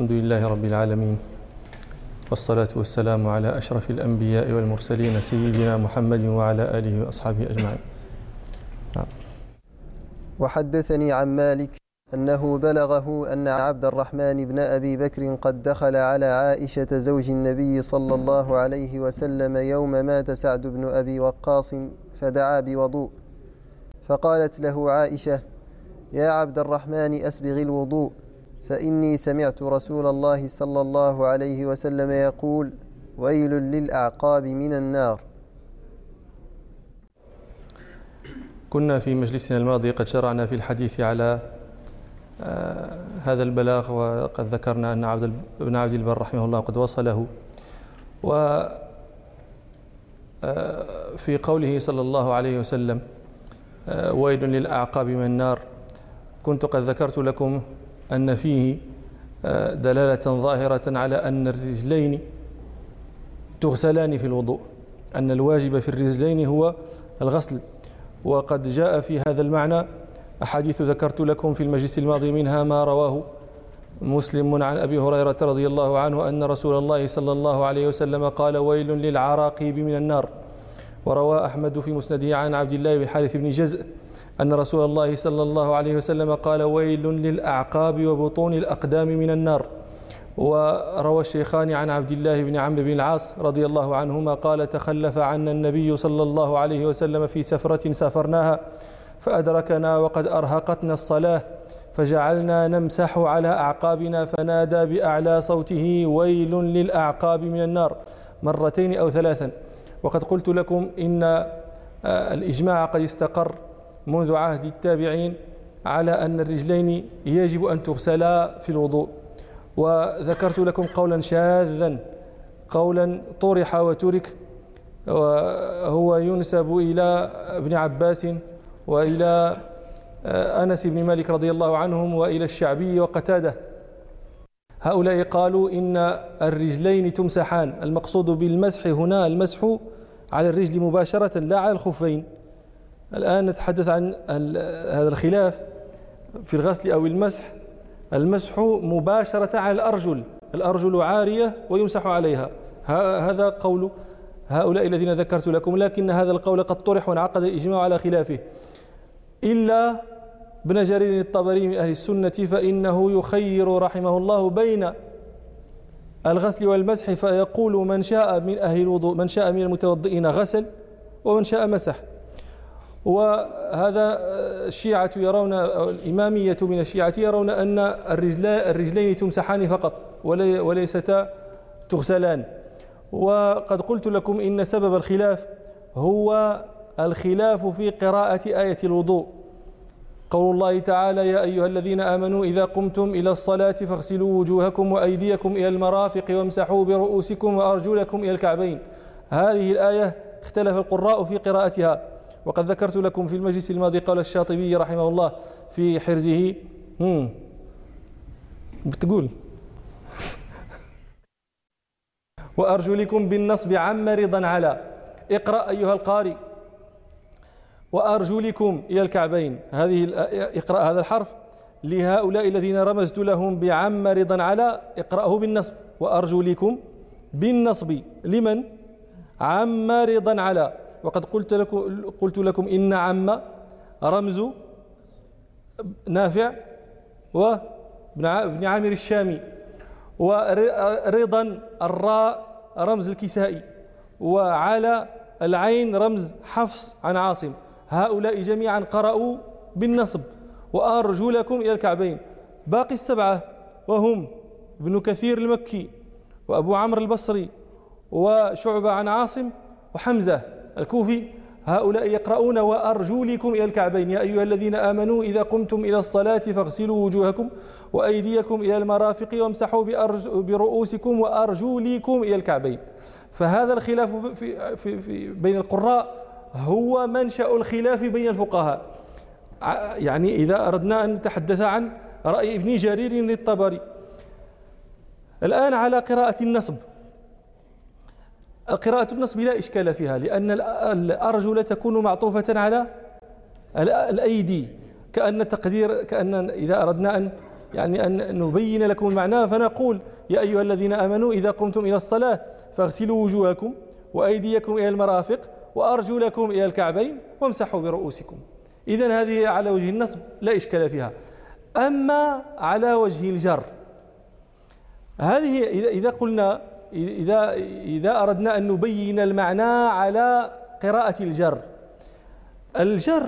الحمد لله رب العالمين والصلاة والسلام على أشرف الأنبياء والمرسلين سيدنا محمد وعلى آله وأصحابه أجمعين. وحدثني عن مالك أنه بلغه أن عبد الرحمن بن أبي بكر قد دخل على عائشة زوج النبي صلى الله عليه وسلم يوم مات سعد بن أبي وقاص فدعا بوضوء. فقالت له عائشة يا عبد الرحمن أسبغ الوضوء. فإني سمعت رسول الله صلى الله عليه وسلم يقول ويل للأعقاب من النار. كنا في مجلسنا الماضي قد شرعنا في الحديث على آه، هذا البلاغ وقد ذكرنا أن عبد ابن عبد البر رحمه الله قد وصله. و آه، في قوله صلى الله عليه وسلم آه، ويل للأعقاب من النار. كنت قد ذكرت لكم أن فيه دلالة ظاهرة على أن الرجلين تغسلان في الوضوء أن الواجب في الرجلين هو الغسل. وقد جاء في هذا المعنى أحاديث ذكرت لكم في المجلس الماضي منها ما رواه مسلم عن أبي هريرة رضي الله عنه أن رسول الله صلى الله عليه وسلم قال ويل للعراقيب من النار وروى أحمد في مسنده عن عبد الله بن حارث بن جزء أن رسول الله صلى الله عليه وسلم قال ويل للأعقاب وبطون الأقدام من النار. وروى الشيخان عن عبد الله بن عمرو بن العاص رضي الله عنهما قال تخلف عنا النبي صلى الله عليه وسلم في سفرة سافرناها فأدركنا وقد أرهقتنا الصلاة فجعلنا نمسح على أعقابنا فنادى بأعلى صوته ويل للأعقاب من النار مرتين أو ثلاثا. وقد قلت لكم إن آه، الإجماع قد استقر منذ عهد التابعين على أن الرجلين يجب أن تغسلا في الوضوء. وذكرت لكم قولا شاذا قولا طرح وترك وهو ينسب إلى ابن عباس وإلى آه، أنس بن مالك رضي الله عنهم وإلى الشعبي وقتاده. هؤلاء قالوا إن الرجلين تمسحان المقصود بالمسح هنا المسح على الرجل مباشرة لا على الخفين. الآن نتحدث عن هذا الخلاف في الغسل أو المسح. المسح مباشرة على الأرجل. الأرجل عارية ويمسح عليها. هذا قول هؤلاء الذين ذكرت لكم لكن هذا القول قد طرح وانعقد الإجماع على خلافه. إلا ابن جرير الطبري من أهل السنة فإنه يخير رحمه الله بين الغسل والمسح فيقول من شاء من أهل الوضوء من شاء من المتوضئين غسل ومن شاء مسح. وهذا الشيعة يرون الإمامية من الشيعة يرون أن الرجلين تمسحان فقط وليستا تغسلان. وقد قلت لكم إن سبب الخلاف هو الخلاف في قراءة آية الوضوء. قول الله تعالى يا أيها الذين آمنوا إذا قمتم إلى الصلاة فاغسلوا وجوهكم وأيديكم إلى المرافق وامسحوا برؤوسكم وأرجلكم إلى الكعبين. هذه الآية اختلف القراء في قراءتها. وقد ذكرت لكم في المجلس الماضي قول الشاطبي رحمه الله في حرزه بتقول. وأرجلكم بالنصب عم رضا على. اقرأ أيها القارئ. وأرجلكم إلى الكعبين. هذه اقرأ هذا الحرف. لهؤلاء الذين رمزت لهم بعم رضا على اقرأه بالنصب. وأرجلكم بالنصب. لمن؟ عم رضا على. وقد قلت لكم قلت لكم إن عم رمز نافع وابن عامر الشامي ورضا الراء رمز الكسائي وعلى العين رمز حفص عن عاصم. هؤلاء جميعا قرأوا بالنصب وأرجلكم إلى الكعبين. باقي السبعة وهم ابن كثير المكي وأبو عمرو البصري وشعبة عن عاصم وحمزة. الكوفي هؤلاء يقرؤون وأرجلكم إلى الكعبين يا أيها الذين آمنوا إذا قمتم إلى الصلاة فاغسلوا وجوهكم وأيديكم إلى المرافق وامسحوا برؤوسكم وأرجلكم إلى الكعبين. فهذا الخلاف في, في, في بين القراء هو منشأ الخلاف بين الفقهاء. يعني إذا أردنا أن نتحدث عن رأي ابن جرير للطبري الآن على قراءة النصب. قراءة النصب لا إشكال فيها لأن الأرجل تكون معطوفة على الأيدي كأن تقدير كأن إذا أردنا أن يعني أن نبين لكم المعنى فنقول يا أيها الذين آمنوا إذا قمتم إلى الصلاة فاغسلوا وجوهكم وأيديكم إلى المرافق وأرجلكم إلى الكعبين وامسحوا برؤوسكم. إذا هذه على وجه النصب لا إشكال فيها. أما على وجه الجر هذه إذا قلنا إذا إذا أردنا أن نبين المعنى على قراءة الجر. الجر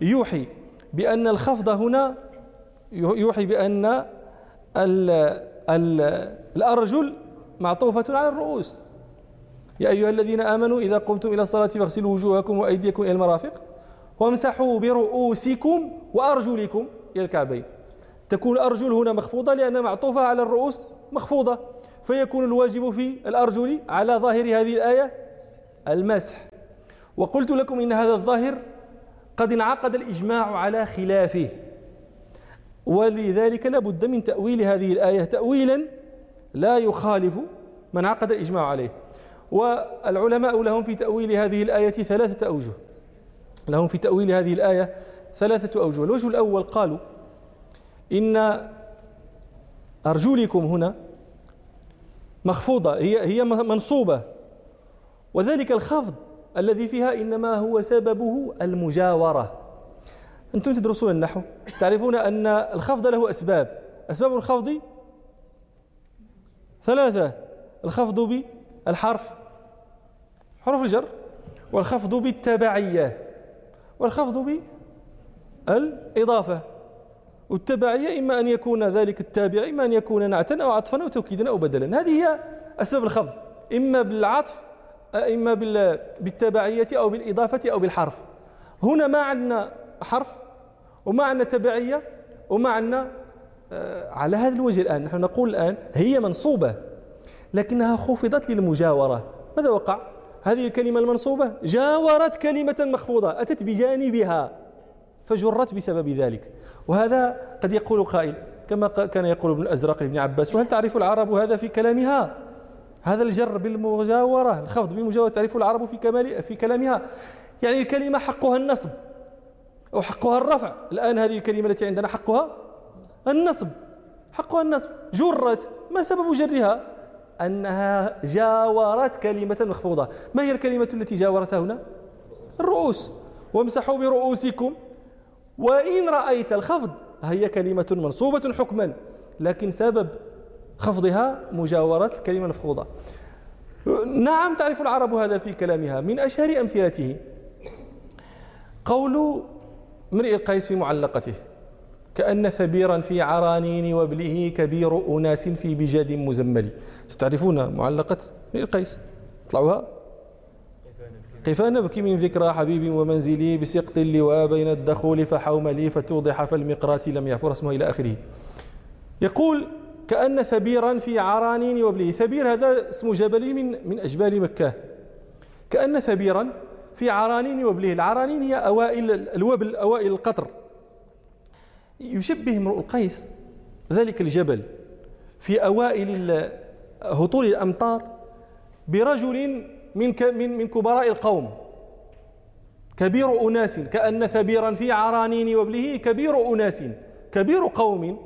يوحي بأن الخفض هنا يوحي بأن ال ال الأرجل معطوفة على الرؤوس. يا أيها الذين آمنوا إذا قمتم إلى الصلاة فاغسلوا وجوهكم وأيديكم إلى المرافق وامسحوا برؤوسكم وأرجلكم إلى الكعبين. تكون الأرجل هنا مخفوضة لأنها معطوفة على الرؤوس مخفوضة. فيكون الواجب في الأرجل على ظاهر هذه الآية المسح. وقلت لكم إن هذا الظاهر قد انعقد الإجماع على خلافه. ولذلك لا بد من تأويل هذه الآية. تأويلا لا يخالف من عقد الإجماع عليه. والعلماء لهم في تأويل هذه الآية ثلاثة أوجه. لهم في تأويل هذه الآية ثلاثة أوجه. الوجه الأول قالوا إن أرجلكم هنا مخفوضة هي هي منصوبة. وذلك الخفض الذي فيها إنما هو سببه المجاورة. أنتم تدرسون النحو تعرفون أن الخفض له أسباب. أسباب الخفض؟ ثلاثة. الخفض بالحرف حروف الجر. والخفض بالتبعية. والخفض بالإضافة. والتبعية إما أن يكون ذلك التابع إما أن يكون نعتا أو عطفا أو توكيدا أو بدلا. هذه هي أسباب الخفض. إما بالعطف إما بالتبعية أو بالإضافة أو بالحرف. هنا ما عندنا حرف وما عندنا تبعية وما عندنا آه، على هذا الوجه الآن نحن نقول الآن هي منصوبة لكنها خفضت للمجاورة. ماذا وقع؟ هذه الكلمة المنصوبة جاورت كلمة مخفوضة أتت بجانبها فجرت بسبب ذلك. وهذا قد يقول قائل كما كان يقول ابن الأزرق لابن عباس وهل تعرف العرب هذا في كلامها؟ هذا الجر بالمجاورة الخفض بالمجاورة تعرف العرب في كمال في كلامها؟ يعني الكلمة حقها النصب أو حقها الرفع. الآن هذه الكلمة التي عندنا حقها النصب حقها النصب. جرت ما سبب جرها؟ أنها جاورت كلمة مخفوضة. ما هي الكلمة التي جاورتها هنا؟ الرؤوس. وامسحوا برؤوسكم. وإن رأيت الخفض هي كلمة منصوبة حكما لكن سبب خفضها مجاورة الكلمة المفقودة. نعم تعرف العرب هذا في كلامها من أشهر أمثلته. قول امرئ القيس في معلقته كأن ثبيرا في عرانين وابله كبير أناس في بجاد مزمل. تعرفون معلقة امرئ القيس؟ اطلعوها. كيف نبكي من ذكرى حبيب ومنزلي بسقط اللواء بين الدخول فحوملي فتوضح فالمقرات لم يعفر اسمه إلى آخره. يقول كأن ثبيرا في عرانين وبله ثبير هذا اسم جبل من من أجبال مكة. كأن ثبيرا في عرانين وبله العرانين هي أوائل الوبل أوائل القطر. يشبه امرؤ القيس ذلك الجبل في أوائل هطول الأمطار برجل من من من كبراء القوم. كبير أناس كأن ثبيرا في عرانين وبله كبير أناس كبير قوم.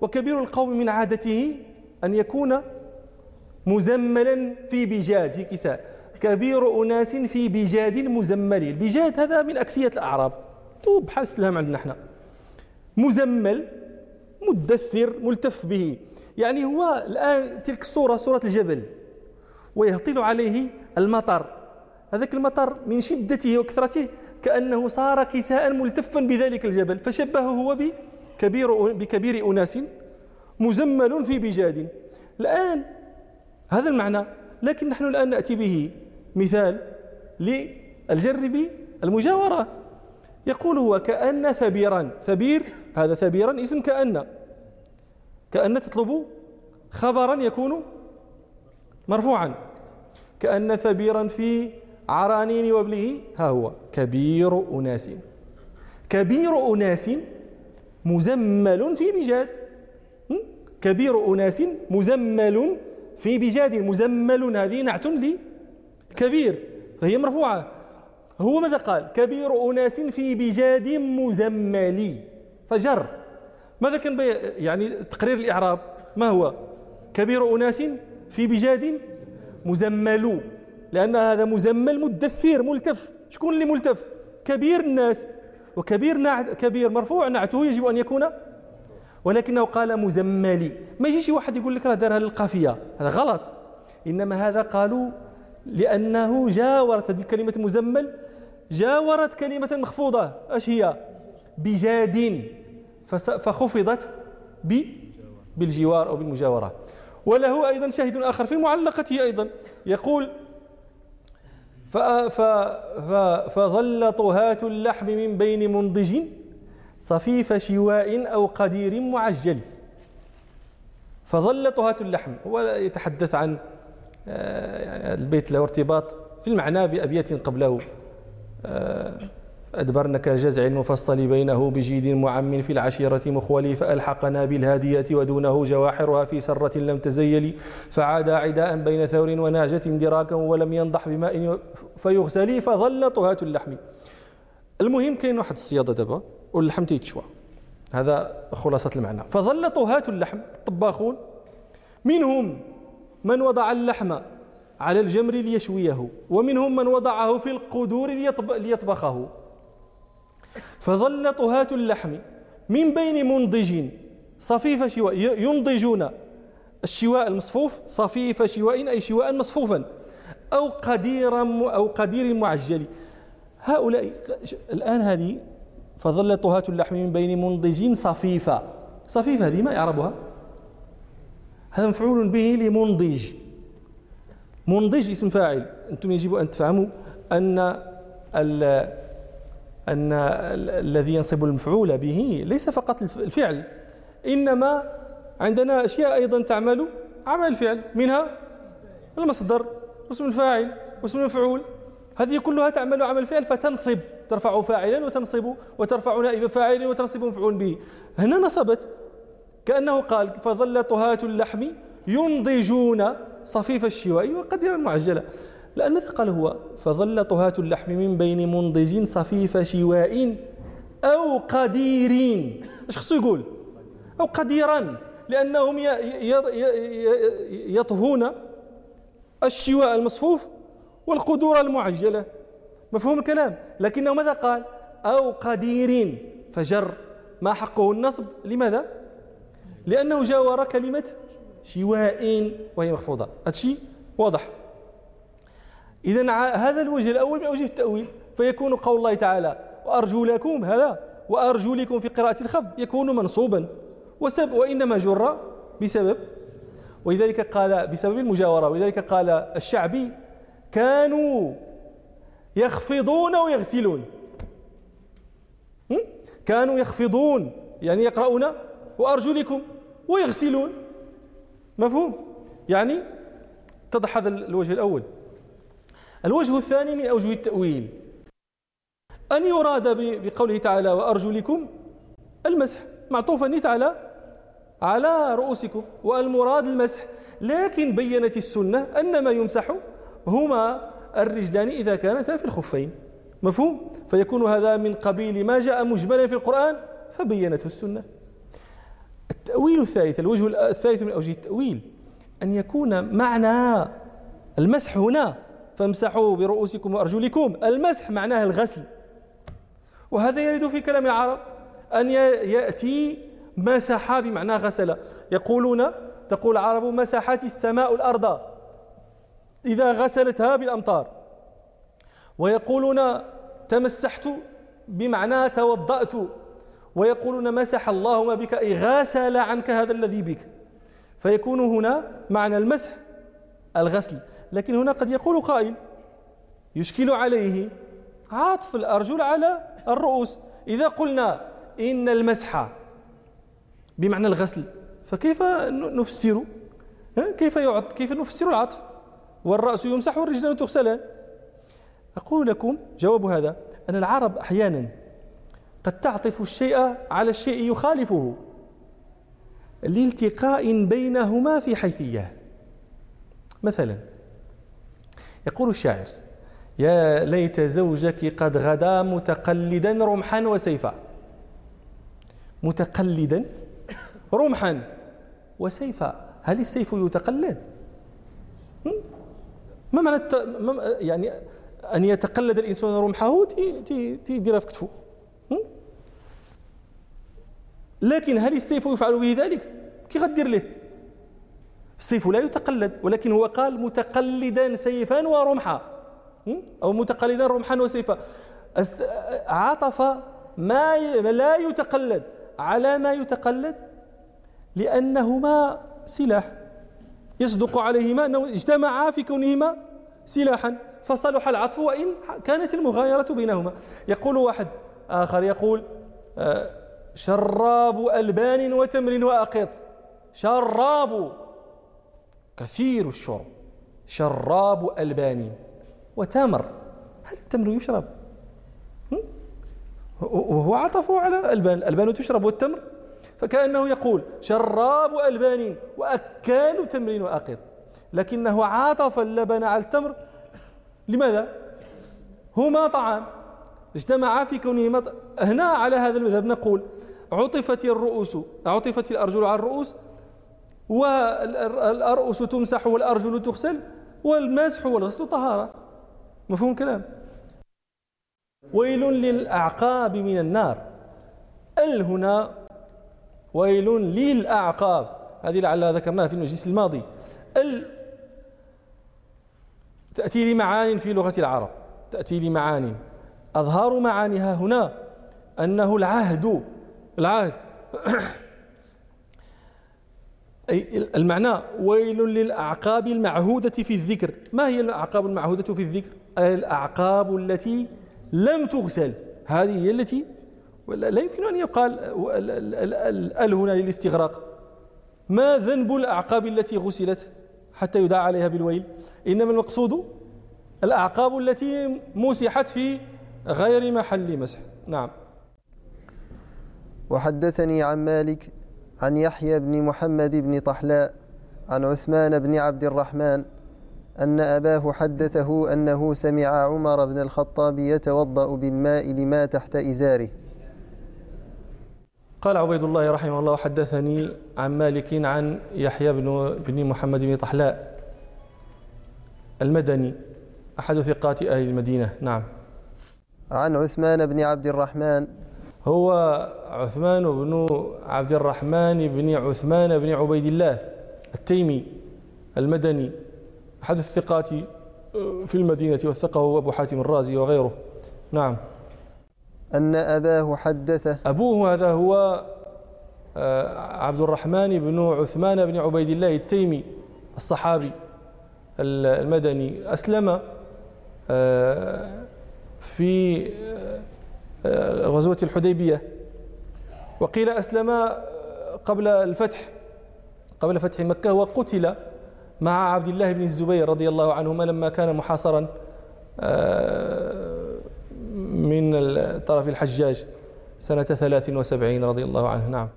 وكبير القوم من عادته أن يكون مزملا في بجاد في كساء كبير أناس في بجاد مزمل. البجاد هذا من أكسية الأعراب. توب بحال السلام عندنا إحنا. مزمل مدثر ملتف به. يعني هو الآن تلك الصورة صورة الجبل. ويهطل عليه المطر. هذاك المطر من شدته وكثرته كأنه صار كساء ملتفا بذلك الجبل فشبهه هو بكبير, بكبير أناس مزمل في بجاد. الآن هذا المعنى لكن نحن الآن نأتي به مثال للجر بالمجاورة. يقول هو كأن ثبيرا ثبير هذا ثبيرا اسم كأن. كأن تطلب خبرا يكون مرفوعا. كأن ثبيرا في عرانين وابله. ها هو. كبير أناس. كبير أناس مزمل في بجاد. كبير أناس مزمل في بجاد. مزمل هذه نعت لكبير فهي مرفوعة. هو ماذا قال؟ كبير أناس في بجاد مزمل. فجر. ماذا كان يعني تقرير الإعراب؟ ما هو؟ كبير أناس في بجاد مزمل لأن هذا مزمل مدثر ملتف. شكون اللي ملتف؟ كبير الناس. وكبير نعت كبير مرفوع نعته يجب أن يكون. ولكنه قال مزملي. ما يجي شي واحد يقول لك راه دارها للقافية هذا غلط. إنما هذا قالوا لأنه جاورت هذه الكلمة مزمل جاورت كلمة مخفوضة. أش هي؟ بجاد. فخفضت بالجوار أو بالمجاورة. وله أيضا شاهد آخر في معلقته أيضا. يقول فظل طهاة اللحم من بين منضج صفيف شواء أو قدير معجل. فظل طهاة اللحم. هو يتحدث عن آه، يعني البيت له ارتباط في المعنى بأبيات قبله. آه، أدبرن كالجزع المفصل بينه بجيد معم في العشيرة مخولي فألحقنا بالهادية ودونه جواحرها في سرة لم تزيل فعاد عداء بين ثور وناجة دراكا ولم ينضح بماء فيغسلي فظل طهاة اللحم. المهم كاين واحد الصيادة دابا واللحم تيتشوى. هذا خلاصة المعنى. فظل طهاة اللحم الطباخون منهم من وضع اللحم على الجمر ليشويه ومنهم من وضعه في القدور ليطبخه. فظل طهاة اللحم من بين منضج صفيف شواء ينضجون الشواء المصفوف صفيف شواء أي شواء مصفوفا أو قديرا أو قدير معجل. هؤلاء الآن هذه فظل طهاة اللحم من بين منضج صفيفة. صفيفة هذه ما يعربها؟ هذا مفعول به لمنضج. منضج اسم فاعل. أنتم يجب أن تفهموا أن أن الذي ينصب المفعول به ليس فقط الفعل إنما عندنا أشياء أيضا تعمل عمل الفعل منها المصدر واسم الفاعل واسم المفعول. هذه كلها تعمل عمل الفعل فتنصب ترفع فاعلا وتنصب وترفع نائب فاعل وتنصب مفعول به. هنا نصبت كأنه قال فظل طهاة اللحم ينضجون صفيف الشواء وقديرا معجلة. لأن قال هو فظل طهاة اللحم من بين منضج صفيف شواء أو قديرين. إيش خصو يقول؟ أو قديرا لأنهم يطهون الشواء المصفوف والقدور المعجلة. مفهوم الكلام؟ لكنه ماذا قال؟ أو قدير فجر ما حقه النصب. لماذا؟ لأنه جاور كلمة شواء وهي مخفوضة. هذا الشيء واضح. إذا هذا الوجه الأول من أوجه التأويل فيكون قول الله تعالى وأرجو لكم هذا وأرجو لكم في قراءة الخفض يكون منصوبا. وسبب وإنما جر بسبب ولذلك قال بسبب المجاورة ولذلك قال الشعبي كانوا يخفضون ويغسلون. كانوا يخفضون يعني يقرؤون وأرجلكم ويغسلون. مفهوم؟ يعني اتضح هذا الوجه الأول. الوجه الثاني من أوجه التأويل. أن يراد بقوله تعالى وأرجلكم المسح. معطوفا نيت على على رؤوسكم والمراد المسح. لكن بينت السنة أن ما يمسح هما الرجلان إذا كانتا في الخفين. مفهوم؟ فيكون هذا من قبيل ما جاء مجملا في القرآن فبينته السنة. التأويل الثالث الوجه الثالث من أوجه التأويل أن يكون معنى المسح هنا فامسحوا برؤوسكم وأرجلكم. المسح معناه الغسل. وهذا يرد في كلام العرب أن يأتي مسح بمعنى غسل. يقولون تقول العرب مسحت السماء الأرض. إذا غسلتها بالأمطار. ويقولون تمسحت بمعنى توضأت. ويقولون مسح الله ما بك. أي غسل عنك هذا الذي بك. فيكون هنا معنى المسح الغسل. لكن هنا قد يقول قائل يشكل عليه عطف الأرجل على الرؤوس. إذا قلنا إن المسح بمعنى الغسل فكيف نفسر؟ كيف يعط كيف نفسر العطف؟ والرأس يمسح والرجلان تغسلان. أقول لكم جواب هذا أن العرب أحيانا قد تعطف الشيء على الشيء يخالفه لالتقاء بينهما في حيثية. مثلا يقول الشاعر يا ليت زوجك قد غدا متقلدا رمحا وسيفا. متقلدا؟ رمحا وسيفا. هل السيف يتقلد؟ ما معنى الت... ما... يعني أن يتقلد الإنسان رمحه؟ تيديرها في كتفه. لكن هل السيف يفعل به ذلك؟ كي غدير له السيف لا يتقلد ولكن هو قال متقلدا سيفا ورمحا. أو متقلدا رمحا وسيفا. عطف ما لا يتقلد. على ما يتقلد؟ لأنهما سلاح. يصدق عليهما أنه اجتمعا في كونهما سلاحا. فصلح العطف وإن كانت المغايرة بينهما. يقول واحد آخر يقول آه، شراب ألبان وتمر وأقط. شراب. كثير الشرب. شراب ألبان وتمر هل التمر يشرب؟ وهو عطفه على الألبان الألبان تشرب والتمر؟ فكأنه يقول شراب ألبان وأكال تمر وأقط لكنه عاطف اللبن على التمر. لماذا؟ هما طعام. اجتمعا في كونهما هنا على هذا المذهب نقول عطفت الرؤوس عطفت الأرجل على الرؤوس والرؤوس تمسح والأرجل تغسل والمسح والغسل طهارة. مفهوم كلام ويل للأعقاب من النار. ال هنا ويل للأعقاب. هذه لعلها ذكرناها في المجلس الماضي. ال تأتي لمعان في لغة العرب. تأتي لمعان. أظهر معانيها هنا أنه العهد. العهد. أي المعنى ويل للأعقاب المعهودة في الذكر. ما هي الأعقاب المعهودة في الذكر؟ الأعقاب التي لم تغسل. هذه هي التي لا يمكن أن يقال ال هنا للاستغراق. ما ذنب الأعقاب التي غسلت حتى يدعى عليها بالويل؟ إنما المقصود الأعقاب التي مسحت في غير محل مسح. نعم. وحدثني عن مالك عن يحيى بن محمد بن طحلاء عن عثمان بن عبد الرحمن أن أباه حدثه أنه سمع عمر بن الخطاب يتوضأ بالماء لما تحت إزاره. قال عبيد الله رحمه الله حدثني عن مالك عن يحيى بن بن محمد بن طحلاء المدني أحد ثقات أهل المدينة. نعم. عن عثمان بن عبد الرحمن هو عثمان بن عبد الرحمن بن عثمان بن عبيد الله التيمي المدني أحد الثقات في المدينة وثقه أبو حاتم الرازي وغيره. نعم. أن أباه حدثه. أبوه هذا هو آه، عبد الرحمن بن عثمان بن عبيد الله التيمي الصحابي المدني. أسلم آه، في آه، غزوة الحديبية. وقيل أسلم قبل الفتح قبل فتح مكة وقتل مع عبد الله بن الزبير رضي الله عنهما لما كان محاصرا من طرف الحجاج سنة ثلاث وسبعين رضي الله عنه. نعم.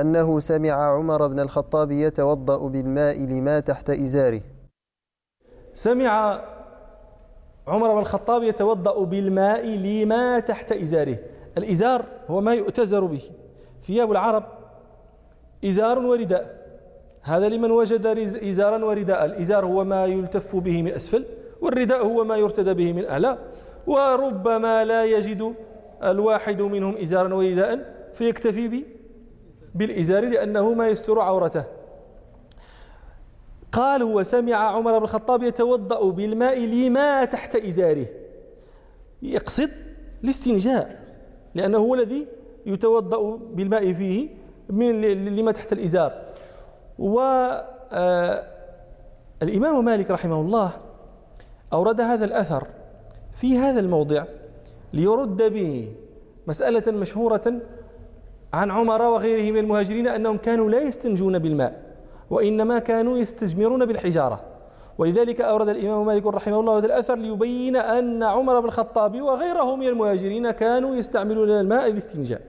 أنه سمع عمر بن الخطاب يتوضأ بالماء لما تحت إزاره. سمع عمر بن الخطاب يتوضأ بالماء لما تحت إزاره. الإزار هو ما يؤتزر به. ثياب العرب إزار ورداء. هذا لمن وجد إزارا ورداء. الإزار هو ما يلتف به من أسفل والرداء هو ما يرتدى به من أعلى. وربما لا يجد الواحد منهم إزارا ورداء فيكتفي بالإزار لأنه ما يستر عورته. قال هو سمع عمر بن الخطاب يتوضأ بالماء لما تحت إزاره. يقصد الاستنجاء لأنه هو الذي يتوضأ بالماء فيه من لما تحت الإزار. والإمام آه، مالك رحمه الله أورد هذا الأثر في هذا الموضع ليرد به مسألة مشهورة عن عمر وغيره من المهاجرين أنهم كانوا لا يستنجون بالماء. وإنما كانوا يستجمرون بالحجارة. ولذلك أورد الإمام مالك رحمه الله هذا الأثر ليبين أن عمر بن الخطاب وغيره من المهاجرين كانوا يستعملون الماء للاستنجاء.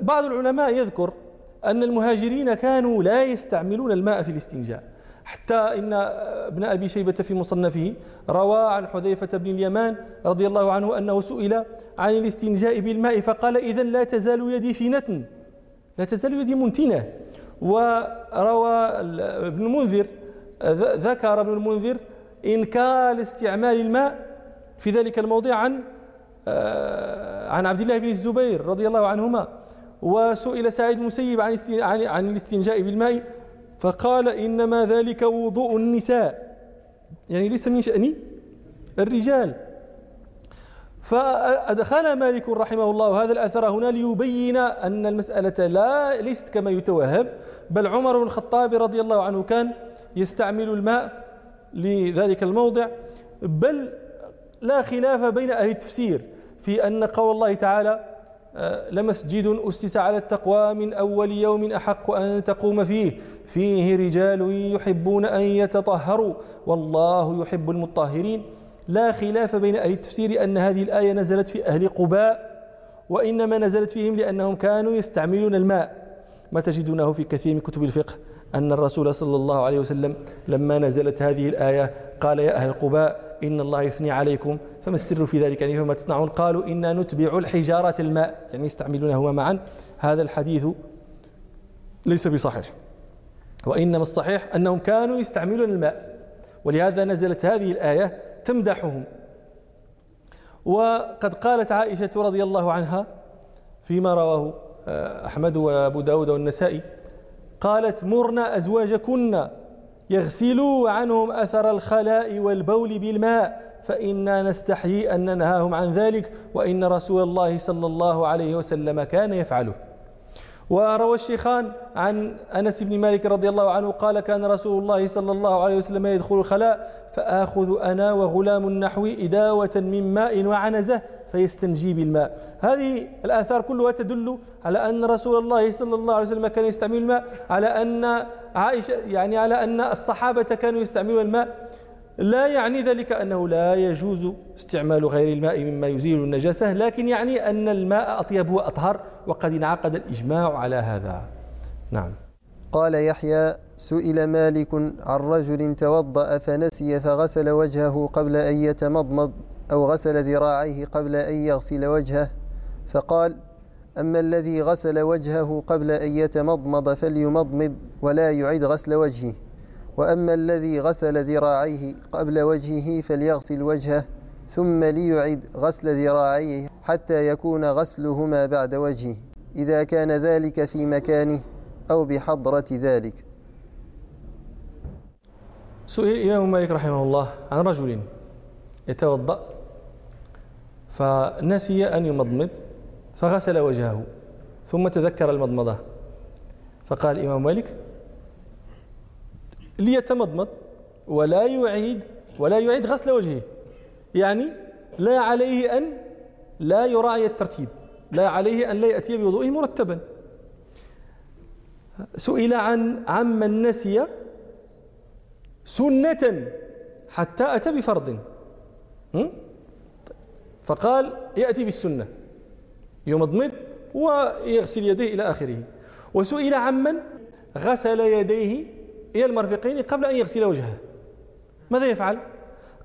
بعض العلماء يذكر أن المهاجرين كانوا لا يستعملون الماء في الاستنجاء. حتى إن ابن أبي شيبة في مصنفه روى عن حذيفة بن اليمان رضي الله عنه أنه سئل عن الاستنجاء بالماء فقال إذا لا تزال يدي في نتن. لا تزال يدي منتنة. وروى ابن المنذر ذكر ابن المنذر إنكار استعمال الماء في ذلك الموضع عن آه، عن عبد الله بن الزبير رضي الله عنهما وسئل سعيد المسيب عن عن الاستنجاء بالماء فقال إنما ذلك وضوء النساء. يعني ليس من شأن الرجال. فأدخل مالك رحمه الله هذا الأثر هنا ليبين أن المسألة لا ليست كما يتوهم بل عمر بن الخطاب رضي الله عنه كان يستعمل الماء لذلك الموضع بل لا خلاف بين أهل التفسير في أن قول الله تعالى آه، لمسجد أسس على التقوى من أول يوم أحق أن تقوم فيه فيه رجال يحبون أن يتطهروا والله يحب المطهرين. لا خلاف بين أهل التفسير أن هذه الآية نزلت في أهل قباء وإنما نزلت فيهم لأنهم كانوا يستعملون الماء. ما تجدونه في كثير من كتب الفقه أن الرسول صلى الله عليه وسلم لما نزلت هذه الآية قال يا أهل قباء إن الله يثني عليكم. فما السر في ذلك؟ يعني فما تصنعون قالوا إنا نتبع الحجارة الماء. يعني يستعملونهما معا. هذا الحديث ليس بصحيح. وإنما الصحيح أنهم كانوا يستعملون الماء. ولهذا نزلت هذه الآية تمدحهم وقد قالت عائشة رضي الله عنها فيما رواه آه، أحمد وأبو داود والنسائي قالت مرنا أزواجكن يغسلوا عنهم أثر الخلاء والبول بالماء فإنا نستحيي أن ننهاهم عن ذلك وإن رسول الله صلى الله عليه وسلم كان يفعله. وروى الشيخان عن أنس بن مالك رضي الله عنه قال كان رسول الله صلى الله عليه وسلم يدخل الخلاء فآخذ أنا وغلام النحو إداوة من ماء وعنزة فيستنجي بالماء. هذه الآثار كلها تدل على أن رسول الله صلى الله عليه وسلم كان يستعمل الماء على أن عائشة يعني على أن الصحابة كانوا يستعملون الماء. لا يعني ذلك أنه لا يجوز استعمال غير الماء مما يزيل النجاسة لكن يعني أن الماء أطيب وأطهر وقد انعقد الإجماع على هذا. نعم. قال يحيى سئل مالك عن رجل توضأ فنسي فغسل وجهه قبل أن يتمضمض أو غسل ذراعيه قبل أن يغسل وجهه. فقال أما الذي غسل وجهه قبل أن يتمضمض فليمضمض ولا يعد غسل وجهه. وأما الذي غسل ذراعيه قبل وجهه فليغسل وجهه ثم ليعد غسل ذراعيه حتى يكون غسلهما بعد وجهه إذا كان ذلك في مكانه أو بحضرة ذلك. سئل الإمام مالك رحمه الله عن رجل يتوضأ فنسي أن يمضمض فغسل وجهه ثم تذكر المضمضة. فقال الإمام مالك ليتمضمض ولا يعيد ولا يعيد غسل وجهه. يعني لا عليه أن لا يراعي الترتيب لا عليه أن لا يأتي بوضوئه مرتبا. سئل عن عمن نسي سنة حتى أتى بفرض. فقال يأتي بالسنة. يمضمض ويغسل يديه إلى آخره. وسئل عمن غسل يديه إلى المرفقين قبل أن يغسل وجهه. ماذا يفعل؟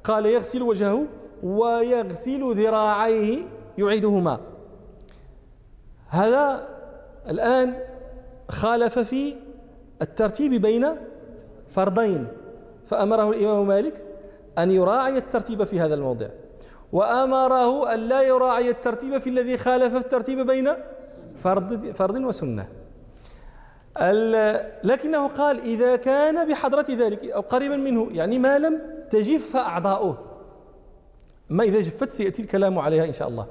قال يغسل وجهه ويغسل ذراعيه يعيدهما. هذا الآن خالف في الترتيب بين فرضين فأمره الإمام مالك أن يراعي الترتيب في هذا الموضع وأمره أن لا يراعي الترتيب في الذي خالف الترتيب بين فرض, فرض وسنة. لكنه قال إذا كان بحضرة ذلك أو قريبا منه يعني ما لم تجف أعضاؤه ما إذا جفت سيأتي الكلام عليها إن شاء الله.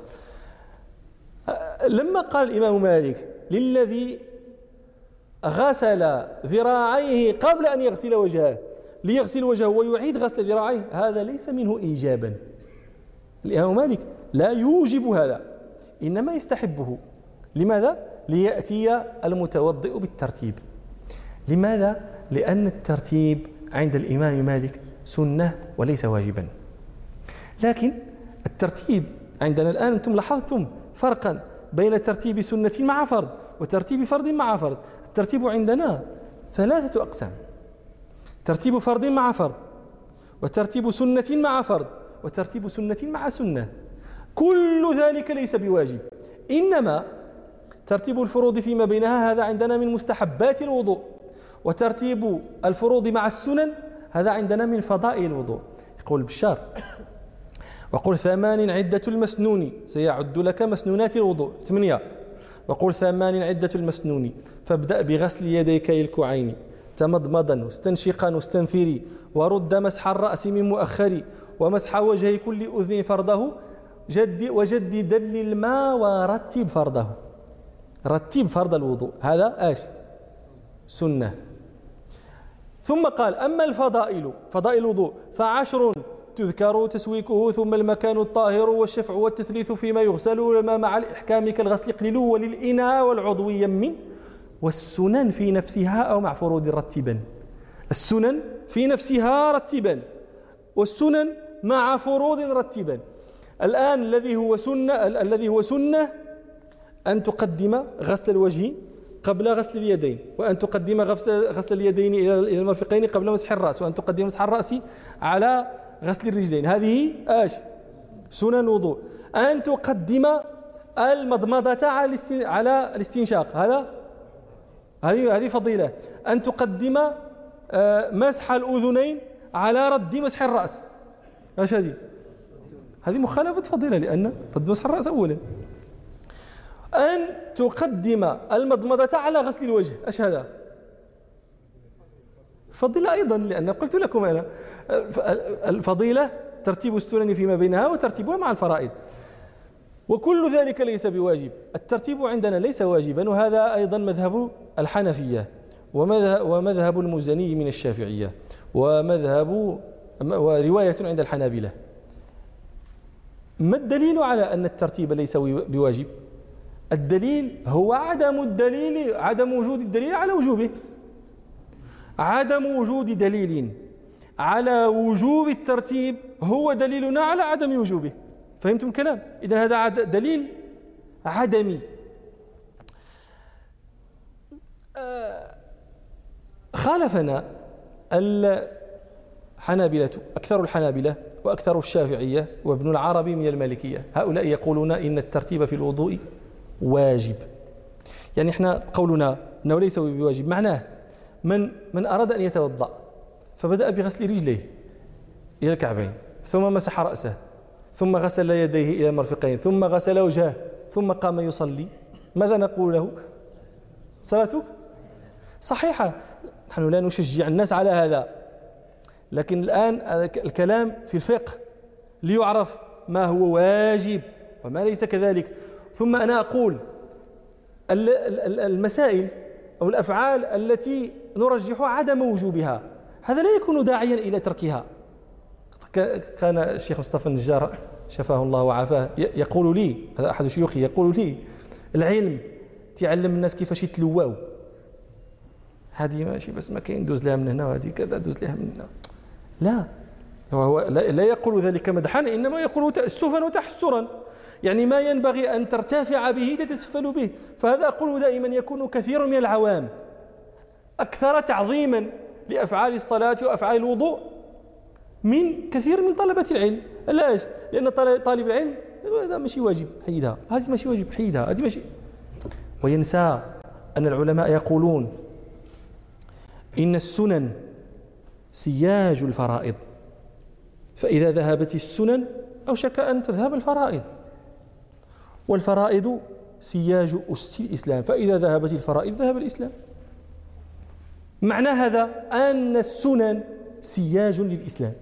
لما قال الإمام مالك للذي غسل ذراعيه قبل أن يغسل وجهه ليغسل وجهه ويعيد غسل ذراعيه هذا ليس منه إيجابا. الإمام مالك لا يوجب هذا إنما يستحبه. لماذا؟ ليأتي المتوضئ بالترتيب. لماذا؟ لأن الترتيب عند الإمام مالك سنة وليس واجبا. لكن الترتيب عندنا الآن أنتم لاحظتم فرقا بين ترتيب سنة مع فرض وترتيب فرض مع فرض. الترتيب عندنا ثلاثة أقسام. ترتيب فرض مع فرض وترتيب سنة مع فرض وترتيب سنة مع سنة. كل ذلك ليس بواجب. إنما ترتيب الفروض فيما بينها هذا عندنا من مستحبات الوضوء. وترتيب الفروض مع السنن هذا عندنا من فضائل الوضوء. يقول بشار. وقل ثمان عدة المسنون سيعد لك مسنونات الوضوء. ثمانية. وقل ثمان عدة المسنون فابدأ بغسل يديك الكعين تمضمضا واستنشقا واستنثري ورد مسح الرأس من مؤخر. ومسح وجه كل أذن فرضه جد وجدد للماء ورتب فرضه رتب فرض الوضوء. هذا إيش؟ سنة. ثم قال أما الفضائل فضائل الوضوء فعشر تذكر تسويكه ثم المكان الطاهر والشفع والتثليث فيما يغسل مع الإحكام كالغسل قليلو وللإناء والعضو يمن. والسنن في نفسها أو مع فروض رتبا. السنن في نفسها رتبا. والسنن مع فروض رتبا. الآن الذي هو سنة الذي هو سنة أن تقدم غسل الوجه قبل غسل اليدين وأن تقدم غسل اليدين إلى المرفقين قبل مسح الرأس وأن تقدم مسح الرأس على غسل الرجلين. هذه إيش؟ سنن الوضوء أن تقدم المضمضة على الاستنشاق. هذا؟ هذه هذه فضيلة. أن تقدم آه، مسح الأذنين على رد مسح الرأس. إيش هذه؟ هذه مخالفة فضيلة لأن رد مسح الرأس أولا. أن تقدم المضمضة على غسل الوجه. إيش هذا فضيلة أيضا لأن قلت لكم أنا الفضيلة ترتيب السنن فيما بينها وترتيبها مع الفرائض. وكل ذلك ليس بواجب. الترتيب عندنا ليس واجبا وهذا أيضا مذهب الحنفية. ومذهب المزني من الشافعية. ومذهب ورواية عند الحنابلة. ما الدليل على أن الترتيب ليس بواجب؟ الدليل هو عدم الدليل عدم وجود الدليل على وجوبه. عدم وجود دليل على وجوب الترتيب هو دليلنا على عدم وجوبه. فهمتم الكلام؟ إذا هذا دليل عدمي. آه، خالفنا الحنابلة أكثر الحنابلة وأكثر الشافعية وابن العربي من المالكية. هؤلاء يقولون إن الترتيب في الوضوء واجب. يعني إحنا قولنا أنه ليس بواجب. معناه من من أراد أن يتوضأ فبدأ بغسل رجليه إلى الكعبين ثم مسح رأسه ثم غسل يديه إلى المرفقين ثم غسل وجهه ثم قام يصلي. ماذا نقول له؟ صلاتك؟ صحيحة. نحن لا نشجع الناس على هذا. لكن الآن الكلام في الفقه ليعرف ما هو واجب وما ليس كذلك. ثم أنا أقول المسائل أو الأفعال التي نرجح عدم وجوبها. هذا لا يكون داعيا إلى تركها. كان الشيخ مصطفى النجار شفاه الله وعافاه يقول لي هذا أحد شيوخي يقول لي العلم تعلم الناس كيفاش يتلواو. هذه ماشي بس ما كاين دوز لها من هنا وهذه كذا دوز لها من هنا. لا. هو لا يقول ذلك مدحا إنما يقول تاسفا وتحسرا. يعني ما ينبغي أن ترتفع به تتسفل به. فهذا أقول دائما يكون كثير من العوام. أكثر تعظيما لأفعال الصلاة وأفعال الوضوء من كثير من طلبة العلم. علاش لأن طالب العلم هذا ماشي واجب حيدها. هذه ماشي واجب حيدها. هذه ماشي. وينسى أن العلماء يقولون إن السنن سياج الفرائض. فإذا ذهبت السنن أوشك أن تذهب الفرائض. والفرائض سياج أس الإسلام. فإذا ذهبت الفرائض ذهب الإسلام. معنى هذا أن السنن سياج للإسلام.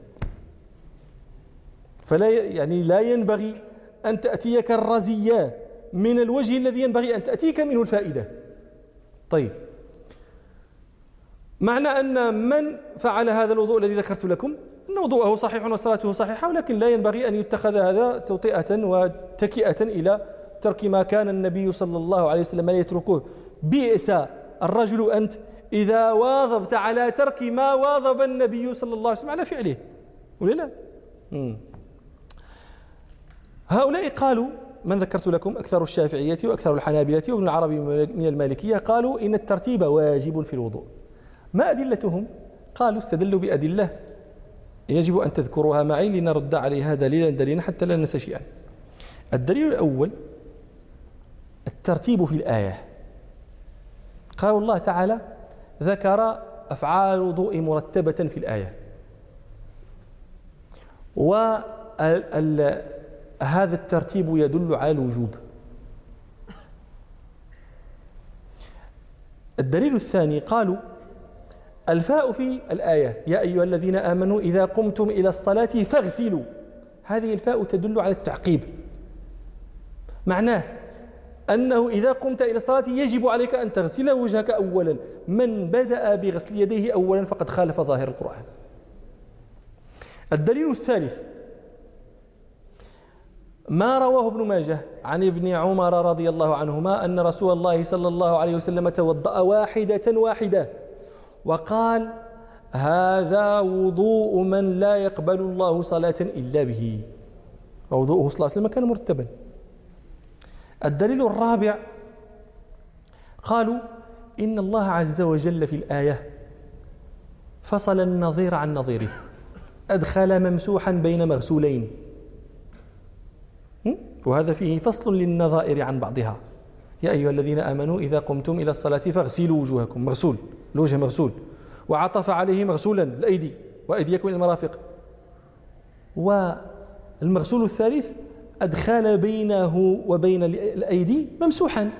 فلا يعني لا ينبغي أن تأتيك الرزيات من الوجه الذي ينبغي أن تأتيك منه الفائدة. طيب. معنى أن من فعل هذا الوضوء الذي ذكرت لكم؟ أن وضوءه صحيح وصلاته صحيحة ولكن لا ينبغي أن يتخذ هذا توطئة وتكئة إلى ترك ما كان النبي صلى الله عليه وسلم يتركه. بئس الرجل أنت إذا واظبت على ترك ما واظب النبي صلى الله عليه وسلم على فعله. ولا لا؟ هؤلاء قالوا من ذكرت لكم أكثر الشافعية وأكثر الحنابلة وابن العربي من المالكية قالوا إن الترتيب واجب في الوضوء. ما أدلتهم؟ قالوا استدلوا بأدلة يجب أن تذكروها معي لنرد عليها دليلا دليلا حتى لا ننسى شيئا. الدليل الأول الترتيب في الآية. قال الله تعالى ذكر أفعال الوضوء مرتبة في الآية. وهذا الترتيب يدل على الوجوب. الدليل الثاني قالوا الفاء في الآية. يا أيها الذين آمنوا إذا قمتم إلى الصلاة فاغسلوا. هذه الفاء تدل على التعقيب. معناه أنه إذا قمت إلى الصلاة يجب عليك أن تغسل وجهك أولا. من بدأ بغسل يديه أولا فقد خالف ظاهر القرآن. الدليل الثالث ما رواه ابن ماجه عن ابن عمر رضي الله عنهما أن رسول الله صلى الله عليه وسلم توضأ واحدة واحدة. وقال هذا وضوء من لا يقبل الله صلاة إلا به. ووضوءه صلى الله عليه وسلم كان مرتبا. الدليل الرابع قالوا إن الله عز وجل في الآية فصل النظير عن نظيره أدخل ممسوحا بين مغسولين. وهذا فيه فصل للنظائر عن بعضها. يا أيها الذين آمنوا إذا قمتم إلى الصلاة فاغسلوا وجوهكم. مغسول. الوجه مغسول. وعطف عليه مغسولا. الأيدي. وأيديكم إلى المرافق. والمغسول الثالث أدخل بينه وبين الأيدي ممسوحا.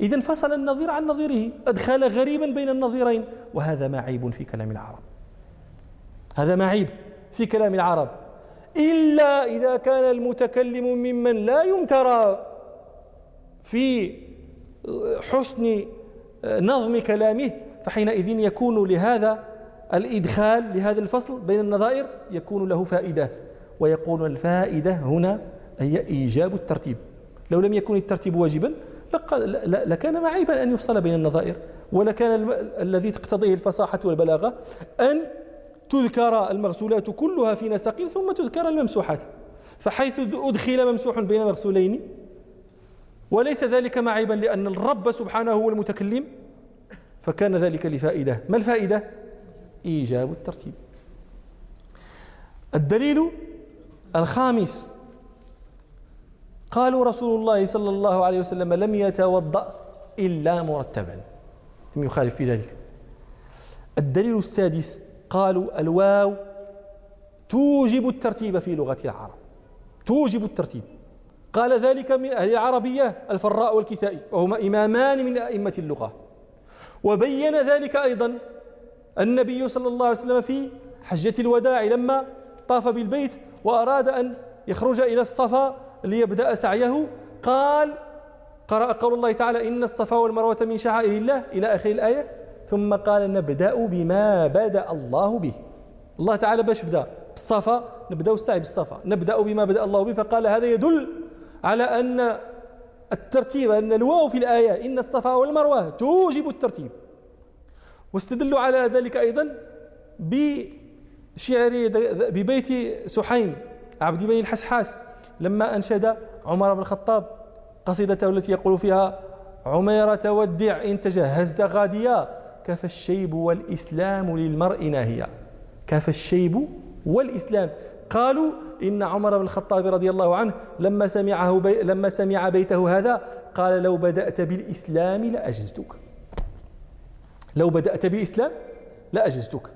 إذا انفصل النظير عن نظيره. أدخل غريبا بين النظيرين. وهذا ما عيب في كلام العرب. هذا ما عيب في كلام العرب. إلا إذا كان المتكلم ممن لا يمترى. في حسن نظم كلامه فحينئذ يكون لهذا الإدخال لهذا الفصل بين النظائر يكون له فائدة. ويقول الفائدة هنا هي إيجاب الترتيب. لو لم يكن الترتيب واجبا لكان معيبا أن يفصل بين النظائر. ولكان الذي تقتضيه الفصاحة والبلاغة أن تذكر المغسولات كلها في نسق ثم تذكر الممسوحات. فحيث أدخل ممسوح بين مغسولين وليس ذلك معيبا لأن الرب سبحانه هو المتكلم فكان ذلك لفائدة. ما الفائدة؟ إيجاب الترتيب. الدليل الخامس قالوا رسول الله صلى الله عليه وسلم لم يتوضأ إلا مرتبا. لم يخالف في ذلك. الدليل السادس قالوا الواو توجب الترتيب في لغة العرب. توجب الترتيب. قال ذلك من أهل العربية الفراء والكسائي وهما إمامان من أئمة اللغة. وبين ذلك أيضا النبي صلى الله عليه وسلم في حجة الوداع لما طاف بالبيت وأراد أن يخرج إلى الصفا ليبدأ سعيه قال قرأ قول الله تعالى إن الصفا والمروة من شعائر الله إلى آخر الآية. ثم قال نبدأ بما بدأ الله به. الله تعالى باش بدأ بالصفا نبدأ السعي بالصفا. نبدأ بما بدأ الله به فقال هذا يدل على أن الترتيب أن الواو في الآية إن الصفا والمروة توجب الترتيب. واستدلوا على ذلك أيضا بشعر ببيت سحيم عبد بن الحسحاس لما أنشد عمر بن الخطاب قصيدته التي يقول فيها عميرة ودع إن تجهزت غاديا كفى الشيب والإسلام للمرء ناهيا. كفى الشيب والإسلام. قالوا إن عمر بن الخطاب رضي الله عنه لما سمعه بي لما سمع بيته هذا قال لو بدأت بالإسلام لأجزتك. لو بدأت بالإسلام لأجزتك.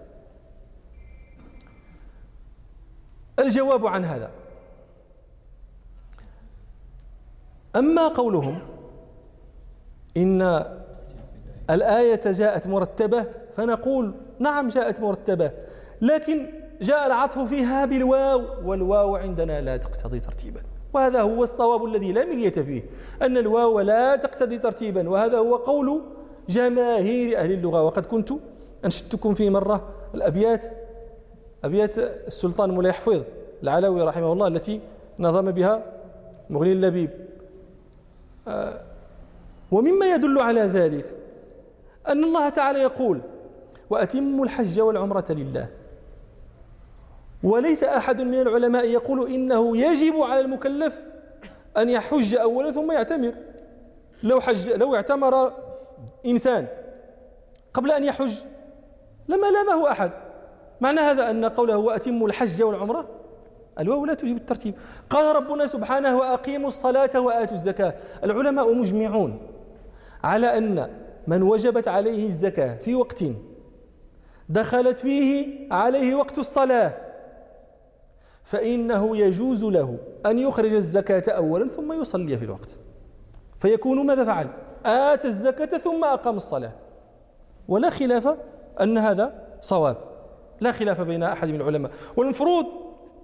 الجواب عن هذا. أما قولهم إن الآية جاءت مرتبة فنقول نعم جاءت مرتبة لكن جاء العطف فيها بالواو والواو عندنا لا تقتضي ترتيبا. وهذا هو الصواب الذي لا مرية فيه أن الواو لا تقتضي ترتيبا. وهذا هو قول جماهير أهل اللغة. وقد كنت أنشدتكم في مرة الأبيات أبيات السلطان مولاي حفيظ العلوي رحمه الله التي نظم بها مغني اللبيب. آه، ومما يدل على ذلك أن الله تعالى يقول وأتموا الحج والعمرة لله وليس أحد من العلماء يقول إنه يجب على المكلف أن يحج أولا ثم يعتمر. لو حج لو اعتمر إنسان قبل أن يحج لما لامه أحد. معنى هذا أن قوله وأتم الحج والعمرة الواو لا تجيب الترتيب. قال ربنا سبحانه وأقيموا الصلاة وآتوا الزكاة. العلماء مجمعون على أن من وجبت عليه الزكاة في وقت دخلت فيه عليه وقت الصلاة. فإنه يجوز له أن يخرج الزكاة أولا ثم يصلي في الوقت. فيكون ماذا فعل؟ آت الزكاة ثم أقام الصلاة. ولا خلاف أن هذا صواب. لا خلاف بين أحد من العلماء. والمفروض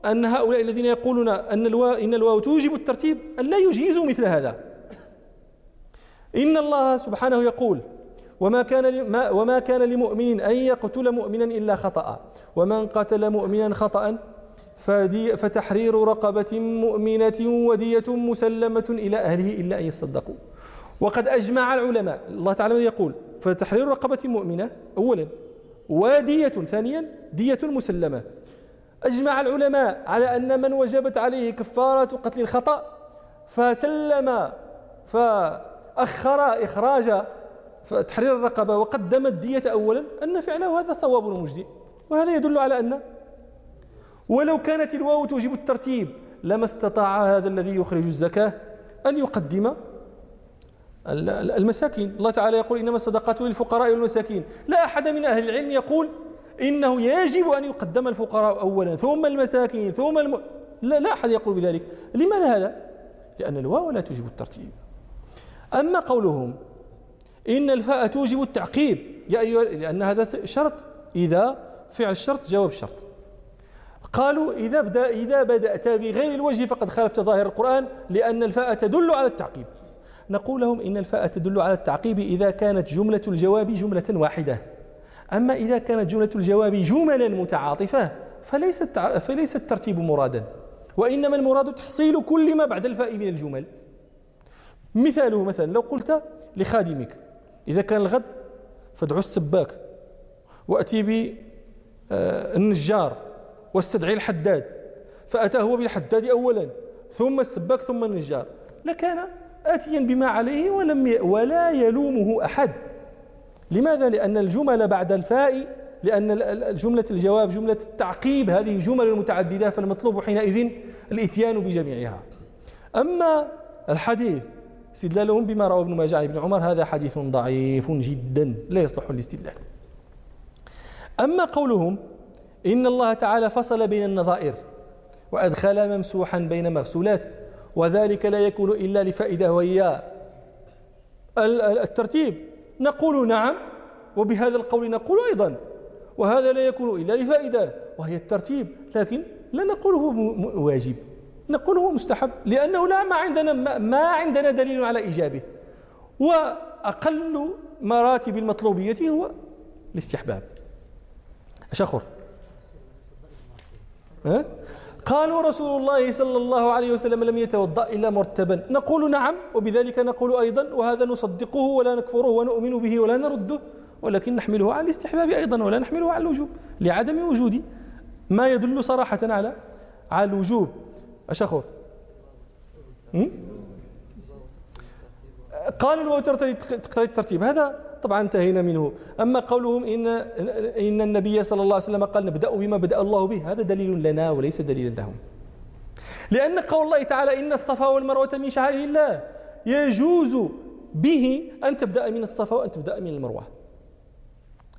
أن هؤلاء الذين يقولون أن الواو إن الواو توجب الترتيب أن لا يجيزوا مثل هذا. إن الله سبحانه يقول وما كان وما كان لمؤمن أن يقتل مؤمنا إلا خطأ. ومن قتل مؤمنا خطأ فتحرير رقبة مؤمنة ودية مسلمة إلى أهله إلا أن يصدقوا. وقد أجمع العلماء الله تعالى يقول؟ فتحرير رقبة مؤمنة أولا. ودية ثانيا دية مسلمة. أجمع العلماء على أن من وجبت عليه كفارة قتل الخطأ فسلم فأخر إخراج تحرير الرقبة وقدم الدية أولا أن فعله هذا صواب ومجدي وهذا يدل على أن ولو كانت الواو توجب الترتيب لما استطاع هذا الذي يخرج الزكاة أن يقدم المساكين. الله تعالى يقول إنما الصدقات للفقراء والمساكين. لا أحد من أهل العلم يقول إنه يجب أن يقدم الفقراء أولا ثم المساكين ثم الم... لا, لا أحد يقول بذلك. لماذا هذا؟ لأن الواو لا توجب الترتيب. أما قولهم إن الفاء توجب التعقيب يا أيها لأن هذا شرط. إذا فعل الشرط جواب الشرط قالوا إذا بدأ إذا بدأت بغير الوجه فقد خالفت ظاهر القرآن لأن الفاء تدل على التعقيب. نقول لهم إن الفاء تدل على التعقيب إذا كانت جملة الجواب جملة واحدة. أما إذا كانت جملة الجواب جملا متعاطفة فليس فليس الترتيب مرادا. وإنما المراد تحصيل كل ما بعد الفاء من الجمل. مثاله مثلا لو قلت لخادمك إذا كان الغد فادع السباك وأتي بالنجار واستدعي الحداد. فأتى هو بالحداد أولا ثم السباك ثم النجار. لكان آتيا بما عليه ولم ي... ولا يلومه أحد. لماذا؟ لأن الجمل بعد الفاء لأن جملة الجواب جملة التعقيب هذه جمل متعددة فالمطلوب حينئذ الإتيان بجميعها. أما الحديث استدلالهم بما روى ابن ماجه عن ابن عمر هذا حديث ضعيف جدا لا يصلح للاستدلال أما قولهم إن الله تعالى فصل بين النظائر وأدخل ممسوحا بين مغسولات وذلك لا يكون إلا لفائدة وهي الترتيب. نقول نعم وبهذا القول نقول أيضا وهذا لا يكون إلا لفائدة وهي الترتيب لكن لا نقول هو واجب نقول هو مستحب لأنه لا ما عندنا ما عندنا دليل على إيجابه. وأقل مراتب المطلوبية هو الاستحباب. أشخر قالوا رسول الله صلى الله عليه وسلم لم يتوضأ إلا مرتبا. نقول نعم وبذلك نقول أيضا وهذا نصدقه ولا نكفره ونؤمن به ولا نرده ولكن نحمله على الاستحباب أيضا ولا نحمله على الوجوب لعدم وجود ما يدل صراحة على على الوجوب. أشخر قال الواو تقتضي الترتيب. هذا طبعا انتهينا منه. أما قولهم إن, إن النبي صلى الله عليه وسلم قال نبدأ بما بدأ الله به هذا دليل لنا وليس دليلا لهم. لأن قول الله تعالى إن الصفا والمروة من شعائر الله يجوز به أن تبدأ من الصفا وأن تبدأ من المروة.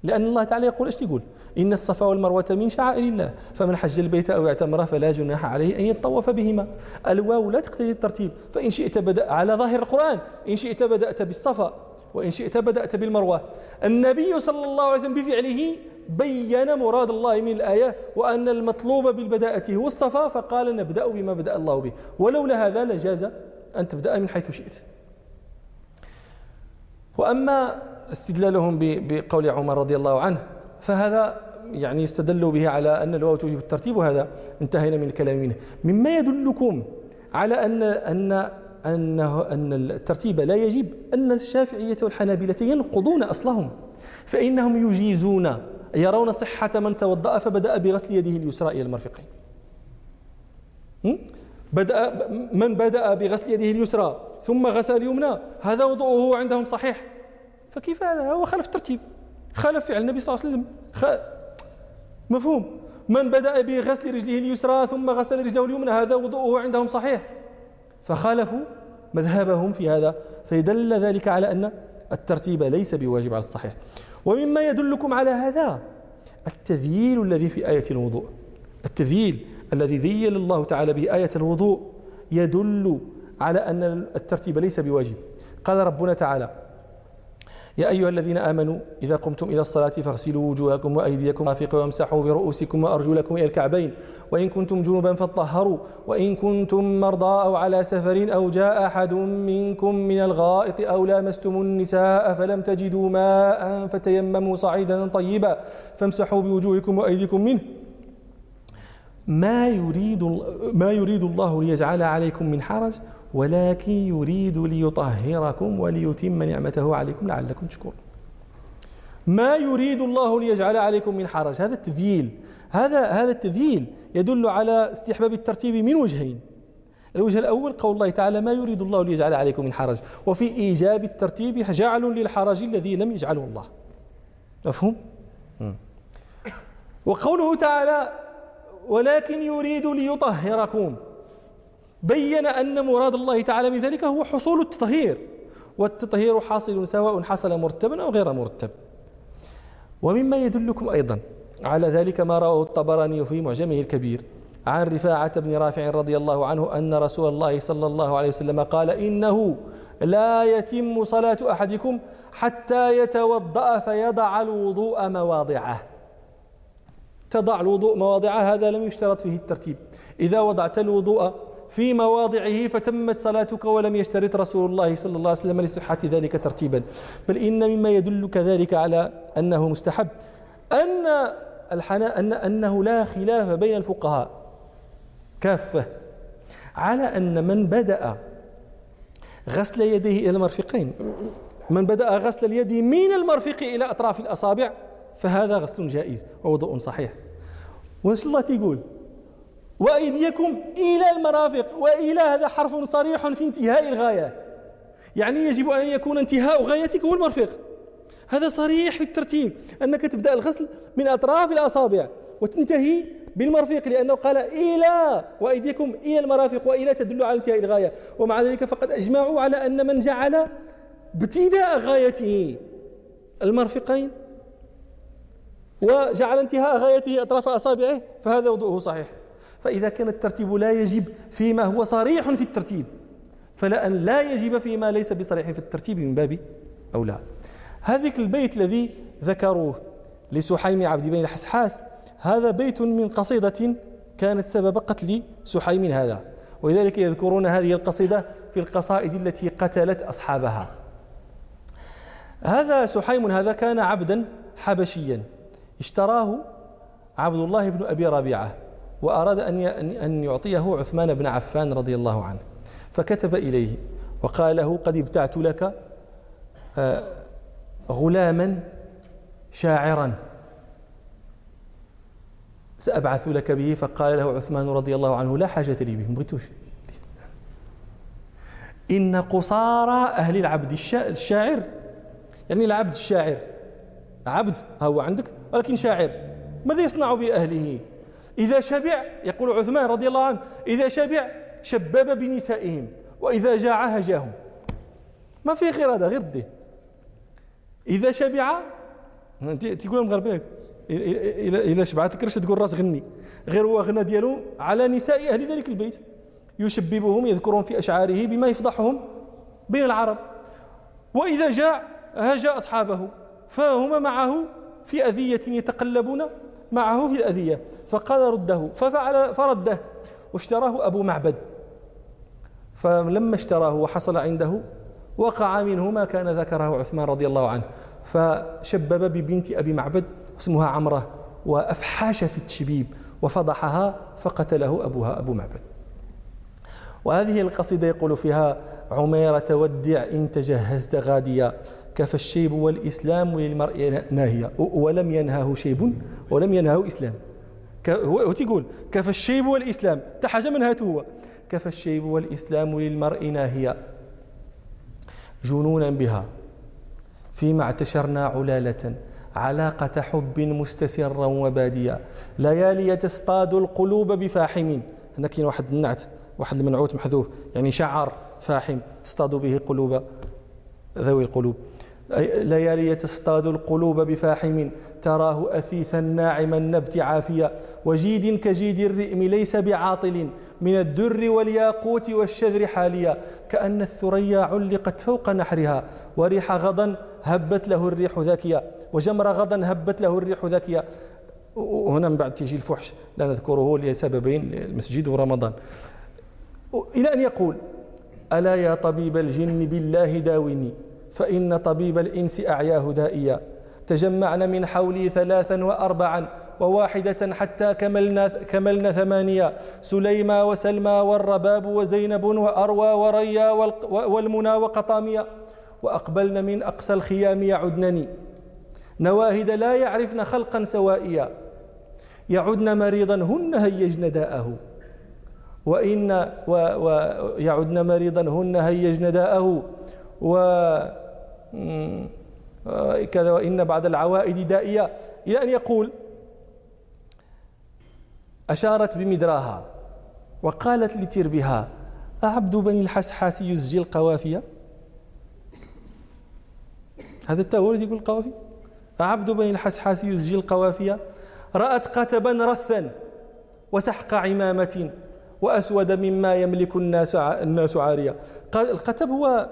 لأن الله تعالى يقول إيش يقول إن الصفا والمروة من شعائر الله. فمن حج البيت أو اعتمر فلا جناح عليه أن يطوف بهما. الواو لا تقتضي الترتيب. فإن شئت بدأ على ظاهر القرآن إن شئت بدأت بالصفا. وإن شئت بدأت بالمروة. النبي صلى الله عليه وسلم بفعله بين مراد الله من الآية وأن المطلوب بالبداءة هو الصفا فقال نبدأ بما بدأ الله به. ولولا هذا لجاز أن تبدأ من حيث شئت. وأما استدلالهم بقول عمر رضي الله عنه فهذا يعني استدلوا به على أن الواو توجب الترتيب وهذا انتهينا من الكلام منه. مما يدلكم على أن أن أنه أن الترتيب لا يجب أن الشافعية والحنابلة ينقضون أصلهم فإنهم يجيزون يرون صحة من توضأ فبدأ بغسل يده اليسرى إلى المرفقين. بدأ من بدأ بغسل يده اليسرى ثم غسل اليمنى هذا وضوءه عندهم صحيح. فكيف هذا؟ هو خالف الترتيب خالف فعل النبي صلى الله عليه وسلم. خ... مفهوم. من بدأ بغسل رجله اليسرى ثم غسل رجله اليمنى هذا وضوءه عندهم صحيح. فخالفوا مذهبهم في هذا فيدل ذلك على أن الترتيب ليس بواجب على الصحيح. ومما يدلكم على هذا التذييل الذي في آية الوضوء. التذييل الذي ذيل الله تعالى به آية الوضوء يدل على أن الترتيب ليس بواجب. قال ربنا تعالى يا أيها الذين آمنوا إذا قمتم إلى الصلاة فاغسلوا وجوهكم وأيديكم رافق وامسحوا برؤوسكم وأرجلكم إلى الكعبين. وإن كنتم جنبا فاطهروا وإن كنتم مرضى أو على سفر أو جاء أحد منكم من الغائط أو لامستم النساء فلم تجدوا ماء فتيمموا صعيدا طيبا فامسحوا بوجوهكم وأيديكم منه. ما يريد ما يريد الله ليجعل عليكم من حرج؟ ولكن يريد ليطهركم وليتم نعمته عليكم لعلكم تشكرون. ما يريد الله ليجعل عليكم من حرج. هذا التذييل هذا هذا التذييل يدل على استحباب الترتيب من وجهين. الوجه الأول قول الله تعالى ما يريد الله ليجعل عليكم من حرج. وفي إيجاب الترتيب جعل للحرج الذي لم يجعله الله. مفهوم؟ وقوله تعالى ولكن يريد ليطهركم. بين أن مراد الله تعالى من ذلك هو حصول التطهير والتطهير حاصل سواء حصل مرتبا أو غير مرتب. ومما يدلكم أيضا على ذلك ما رواه الطبراني في معجمه الكبير عن رفاعة بن رافع رضي الله عنه أن رسول الله صلى الله عليه وسلم قال إنه لا يتم صلاة أحدكم حتى يتوضأ فيضع الوضوء مواضعه. تضع الوضوء مواضعه هذا لم يشترط فيه الترتيب. إذا وضعت الوضوء في مواضعه فتمت صلاتك ولم يشترط رسول الله صلى الله عليه وسلم لصحة ذلك ترتيبا. بل إن مما يدل كذلك على أنه مستحب. أن الحنا أن أنه لا خلاف بين الفقهاء. كافة. على أن من بدأ غسل يديه إلى المرفقين. من بدأ غسل اليد من المرفق إلى أطراف الأصابع فهذا غسل جائز ووضوء صحيح. وش الله تقول وأيديكم إلى المرافق وإلى هذا حرف صريح في انتهاء الغاية. يعني يجب أن يكون انتهاء غايتك هو المرفق. هذا صريح في الترتيب أنك تبدأ الغسل من أطراف الأصابع وتنتهي بالمرفق لأنه قال إلى وأيديكم إلى المرافق وإلى تدل على انتهاء الغاية. ومع ذلك فقد أجمعوا على أن من جعل ابتداء غايته المرفقين وجعل انتهاء غايته أطراف أصابعه فهذا وضوءه صحيح. فإذا كان الترتيب لا يجب فيما هو صريح في الترتيب فلا أن لا يجب فيما ليس بصريح في الترتيب من باب أولى. هذيك البيت الذي ذكروه لسحيم عبد بن الحسحاس هذا بيت من قصيدة كانت سبب قتل سحيم هذا. ولذلك يذكرون هذه القصيدة في القصائد التي قتلت أصحابها. هذا سحيم هذا كان عبدا حبشيا اشتراه عبد الله بن أبي ربيعة. وأراد أن أن يعطيه عثمان بن عفان رضي الله عنه فكتب إليه وقال له قد ابتعت لك آه، غلاما شاعرا. سأبعث لك به فقال له عثمان رضي الله عنه لا حاجة لي به بغيتوش إن قصارى أهل العبد الشاعر يعني العبد الشاعر عبد هو عندك؟ ولكن شاعر ماذا يصنع بأهله؟ إذا شبع يقول عثمان رضي الله عنه إذا شبع شبب بنسائهم وإذا جاع هجاهم. ما في غير هذا غير دي إذا شبع تقول المغربية إلى شبعت الكرش تقول راس غني. غير هو غنى ديالو على نساء أهل ذلك البيت. يشببهم يذكرون في أشعاره بما يفضحهم بين العرب. وإذا جاع هجا أصحابه. فهم معه في أذية يتقلبون معه في الأذية فقال رده ففعل فرده واشتراه أبو معبد. فلما اشتراه وحصل عنده وقع منه ما كان ذكره عثمان رضي الله عنه. فشبب ببنت أبي معبد اسمها عمرة وأفحاش في التشبيب وفضحها فقتله أبوها أبو معبد. وهذه القصيدة يقول فيها عميرة ودع إن تجهزت غاديا كفى الشيب والإسلام للمرء ناهيا ولم ينهاه شيب ولم ينهاه إسلام. هو تقول كفى الشيب والإسلام. تا حاجة من هاته هو. كفى الشيب والإسلام للمرء ناهيا جنونا بها. فيما اعتشرنا علالة. علاقة حب مستسرا وباديا. ليالي تصطاد القلوب بفاحم. هنا كاين واحد النعت واحد المنعوت محذوف. يعني شعر فاحم تصطاد به قلوب ذوي القلوب. ليالي تصطاد القلوب بفاحم تراه أثيثا ناعما النبت عافيا. وجيد كجيد الرئم ليس بعاطل من الدر والياقوت والشذر حاليا. كأن الثريا علقت فوق نحرها. وريح غضا هبت له الريح ذاكيا. وجمر غضا هبت له الريح ذاكيا. وهنا من بعد تيجي الفحش. لا نذكره لسببين المسجد ورمضان. إلى أن يقول ألا يا طبيب الجن بالله داوني. فإن طبيب الإنس أعياه دائيا. تجمعن من حولي ثلاثا وأربعا وواحدة حتى كملنا, كملنا ثمانية سليمى وسلمى والرباب وزينب وأروى وريا والمنى وقطامية وأقبلن من أقصى الخيام يعدنني. نواهد لا يعرفن خلقا سوائيا. يعدن مريضا هن هيجن داءه. وإن ويعدن مريضا هن هيجن داءه. و كذا وإن بعد العوائد دائية. إلى أن يقول أشارت بمدراها وقالت لتربها أعبد بني الحسحاس يزجي القوافية هذا التاورد يقول القوافي؟ أعبد بني الحسحاس يزجي القوافية رأت قتبا رثا وسحق عمامة وأسود مما يملك الناس الناس عارية القتب هو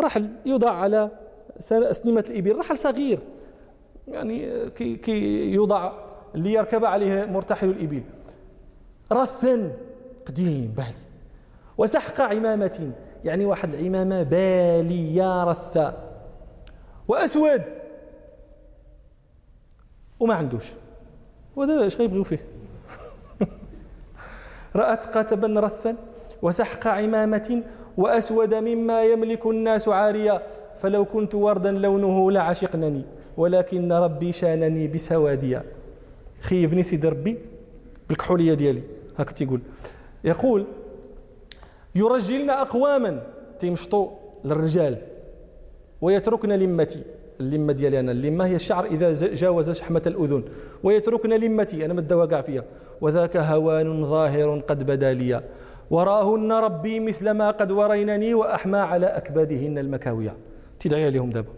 رحل يوضع على أسنمة الإبل رحل صغير. يعني كي, كي يوضع ليركب عليه مرتحل الإبل. رثا قديم بالي وسحق عمامة. يعني واحد العمامة بالية رثة. وأسود. وما عندوش. وهذا إيش غيبغيو فيه؟ رأت قتبا رثا. وسحق عمامة. وأسود مما يملك الناس عاريا فلو كنت وردا لونه لعشقنني ولكن ربي شانني بسواديا. خيبني سيدي ربي بالكحولية ديالي. هكا تيقول. يقول يرجلن أقواما تيمشطوا للرجال ويتركن لمتي. اللمة ديالي أنا. اللمة هي الشعر إذا جاوز شحمة الأذن. ويتركن لمتي. أنا مدوا كاع فيها وذاك هوان ظاهر قد بدا لي وراهن ربي مثل ما قد ورينني وأحمى على أكبادهن المكاوية تدعي لهم دابا.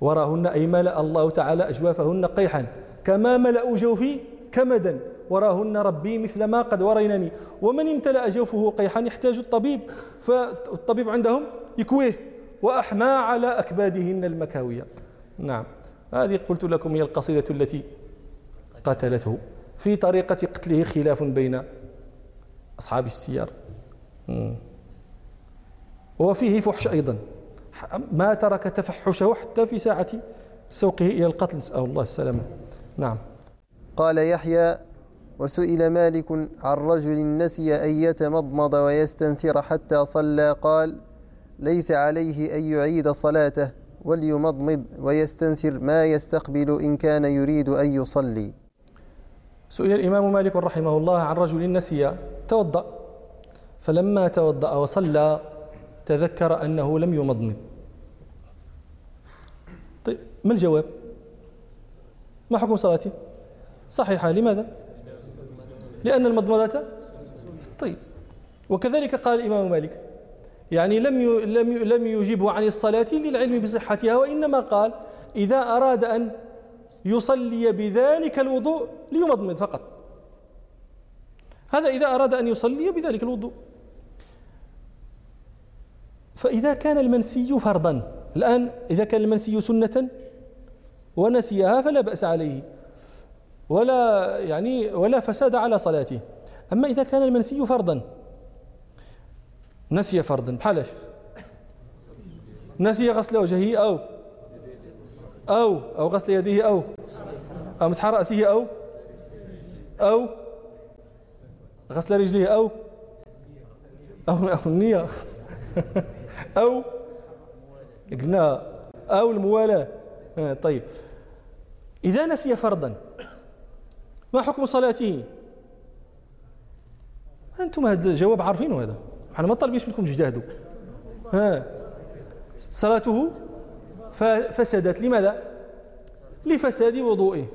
وراهن أي ملأ الله تعالى أجوافهن قيحا. كما ملأوا جوفي كمدا. وراهن ربي مثل ما قد ورينني. ومن امتلأ جوفه قيحا يحتاج الطبيب. فالطبيب عندهم يكويه. وأحمى على أكبادهن المكاوية. نعم. هذه قلت لكم هي القصيدة التي قتلته في طريقة قتله خلاف بين أصحاب السيار وفيه فحش أيضا. ما ترك تفحشه حتى في ساعة سوقه إلى القتل نسأل الله السلامة. نعم. قال يحيى وسئل مالك عن رجل نسي أن يتمضمض ويستنثر حتى صلى قال ليس عليه أن يعيد صلاته وليمضمض ويستنثر ما يستقبل إن كان يريد أن يصلي. سئل الإمام مالك رحمه الله عن رجل نسي توضأ. فلما توضأ وصلى تذكر أنه لم يمضمض. ما الجواب؟ ما حكم صلاتي؟ صحيحة لماذا؟ لأن المضمضة؟ طيب وكذلك قال الإمام مالك يعني لم لم لم يجيبه عن الصلاة للعلم بصحتها وإنما قال إذا أراد أن يصلي بذلك الوضوء ليمضمض فقط. هذا إذا أراد أن يصلي بذلك الوضوء. فإذا كان المنسي فرضا الآن إذا كان المنسي سنة ونسيها فلا بأس عليه. ولا يعني ولا فساد على صلاته. أما إذا كان المنسي فرضا. نسي فرضا بحالاش نسي غسل وجهه أو أو أو غسل يديه أو أو مسح رأسه أو أو غسل رجليه أو أو, أو النية. أو قلنا أو الموالاة. آه طيب. إذا نسي فرضا ما حكم صلاته؟ أنتم هذا الجواب عارفينه هذا. إحنا ما طالبينش منكم تجتهدوا ها. صلاته فسدت. لماذا؟ لفساد وضوئه.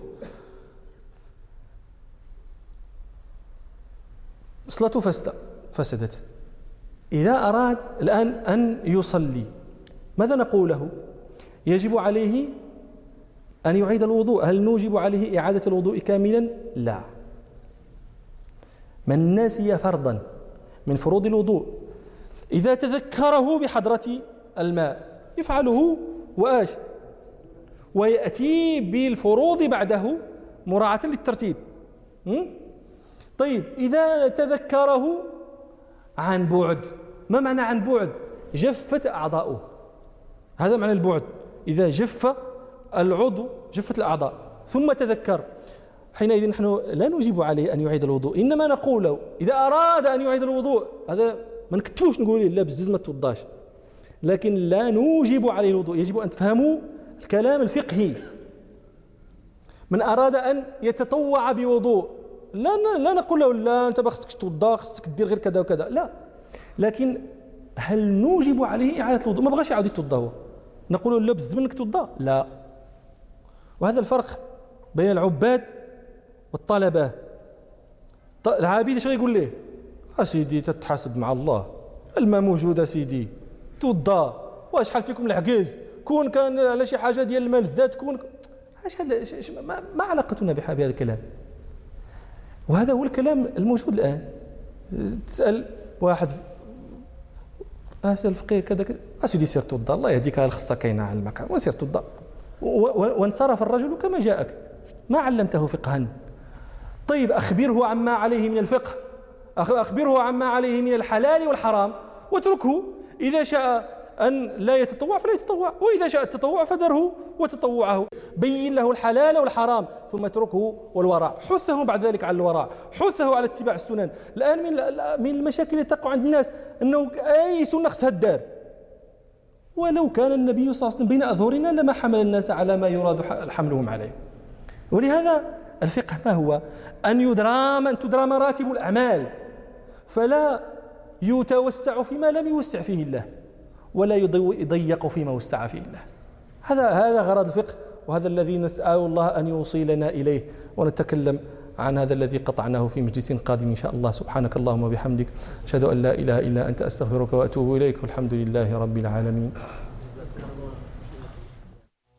صلاته فسد فسدت. إذا أراد الآن أن يصلي ماذا نقول له يجب عليه أن يعيد الوضوء؟ هل نوجب عليه إعادة الوضوء كاملا؟ لا. من نسي فرضا من فروض الوضوء إذا تذكره بحضرة الماء يفعله وآش ويأتي بالفروض بعده مراعاة للترتيب. طيب إذا تذكره عن بعد. ما معنى عن بعد؟ جفت أعضاؤه. هذا معنى البعد. إذا جف العضو جفت الأعضاء. ثم تذكر حينئذ نحن لا نجيب عليه أن يعيد الوضوء. إنما نقول إذا أراد أن يعيد الوضوء هذا ما نكتفوش نقول لا بزز ما توضاش لكن لا نوجب عليه الوضوء. يجب أن تفهموا الكلام الفقهي. من أراد أن يتطوع بوضوء لا لا نقول له لا أنت ما خصكش توضا خصك دير غير كذا وكذا. لا. لكن هل نوجب عليه إعادة الوضوء؟ ما بغاش يعاود يتوضا هو. نقول له لا بزز منك توضا لا. وهذا الفرق بين العباد والطلبة. العابد اش غيقول ليه؟ اسيدي تتحاسب مع الله. الماء موجود اسيدي توضا واشحال فيكم العكاز كون كان على شي حاجة ديال المال الذات كون اش هذا؟ ما, ما علاقتنا بهذا الكلام. وهذا هو الكلام الموجود الآن. تسأل واحد اسال الفقيه كذا كذا. اسيدي سير توضا الله يهديك الخصه كاينة على المكان وسير توضا وانصرف الرجل كما جاءك. ما علمته فقها. طيب أخبره عما عليه من الفقه. أخبره عما عليه من الحلال والحرام. واتركه. إذا شاء أن لا يتطوع فلا يتطوع. وإذا شاء التطوع فذره وتطوعه. بين له الحلال والحرام. ثم اتركه والورع حثه بعد ذلك على الورع حثه على اتباع السنن. الآن من المشاكل التي تقع عند الناس أنه أي سنة خصها الدار. ولو كان النبي صلى الله عليه وسلم بين أظهرنا لما حمل الناس على ما يراد حملهم عليه. ولهذا الفقه ما هو؟ أن يدرام أن تدرى مراتب الأعمال. فلا يتوسع فيما لم يوسع فيه الله ولا يضيق فيما وسع فيه الله. هذا هذا غرض الفقه وهذا الذي نسأل الله أن يوصلنا إليه ونتكلم عن هذا الذي قطعناه في مجلس قادم إن شاء الله. سبحانك اللهم وبحمدك أشهد أن لا إله إلا أنت أستغفرك وأتوب إليك والحمد لله رب العالمين.